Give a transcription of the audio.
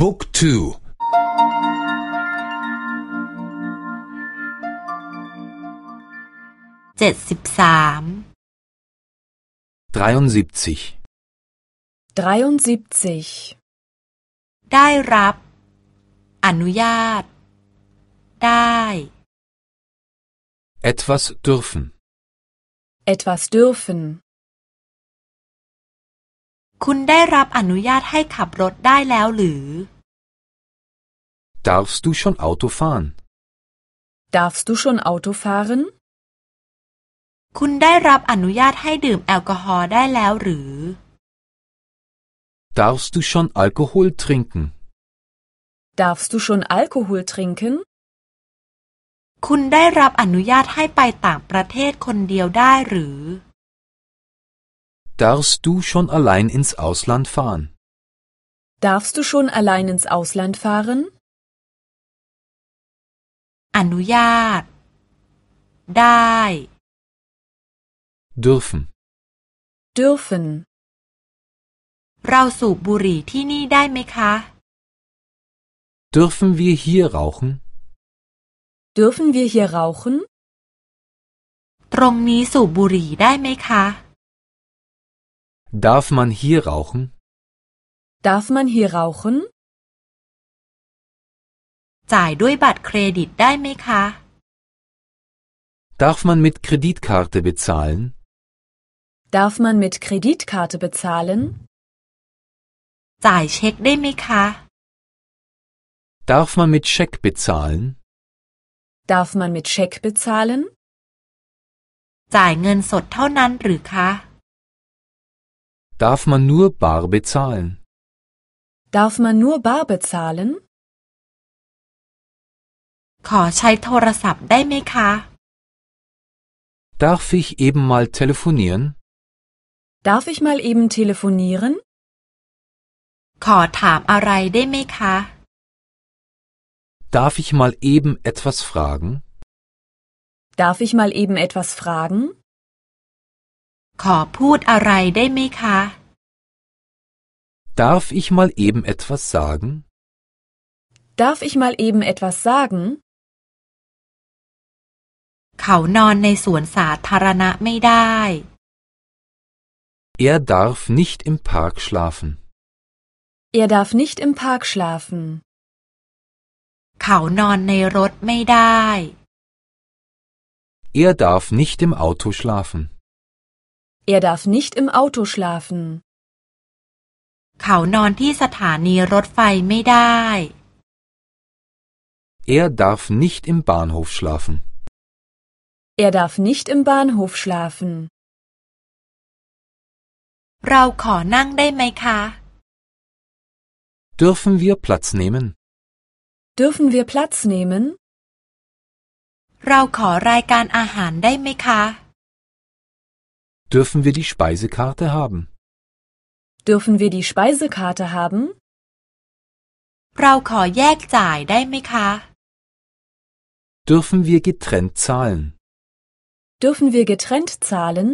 บุ๊กทู เจ็ดสิบสาม 73 73. ได้รับ อนุญาต ได้ etwas dürfen Etwas dürfen. คุณได้รับอนุญาตให้ขับรถได้แล้วหรือ darfst du schon Auto fahren Darfst du schon Auto fahren? คุณได้รับอนุญาตให้ดื่มแอลกอฮอล์ได้แล้วหรือ darfst du schon Alkohol trinken Darfst du schon Alkohol trinken? คุณได้รับอนุญาตให้ไปต่างประเทศคนเดียวได้หรือ darfst du schon allein ins Ausland fahren Darfst du schon allein ins Ausland fahren? อนุญาต ได้ dürfen Dürfen. เราสูบบุหรี่ที่นี่ได้ไหมคะ dürfen wir hier rauchen Dürfen wir hier rauchen? ตรงนี้สูบบุหรี่ได้ไหมคะ darf man hier rauchen Darf man hier rauchen? จ่ายด้วยบัตรเครดิตได้ไหมคะ darf man mit Kreditkarte bezahlen Darf man mit Kreditkarte bezahlen? จ่ายเช็คได้ไหมคะ darf man mit Scheck bezahlen Darf man mit Scheck bezahlen? จ่ายเงินสดเท่านั้นหรือคะ darf man nur bar bezahlen Darf man nur bar bezahlen? ขอใช้โทรศัพท์ได้ไหมคะ darf ich eben mal telefonieren Darf ich mal eben telefonieren? ขอถามอะไรได้ไหมคะ darf ich mal eben etwas fragen Darf ich mal eben etwas fragen? ขอพูดอะไรได้ไหมคะ darf ich mal eben etwas sagen Darf ich mal eben etwas sagen? เขานอนในสวนสาธารณะไม่ได้ Er darf nicht im Park schlafen. Er darf nicht im Park schlafen. เขานอนในรถไม่ได้ Er darf nicht im Auto schlafen. Er darf nicht im Auto schlafen. เขานอนที่สถานีรถไฟไม่ได้ Er darf nicht im Bahnhof schlafen. Er darf nicht im Bahnhof schlafen. เราขอนั่งได้ไหมคะ Dürfen wir Platz nehmen? Dürfen wir Platz nehmen? เราขอรายการอาหารได้ไหมคะ Dürfen wir die Speisekarte haben? Dürfen wir die Speisekarte haben? เราขอแยกจ่ายได้ไหมคะ Dürfen wir getrennt zahlen? Dürfen wir getrennt zahlen?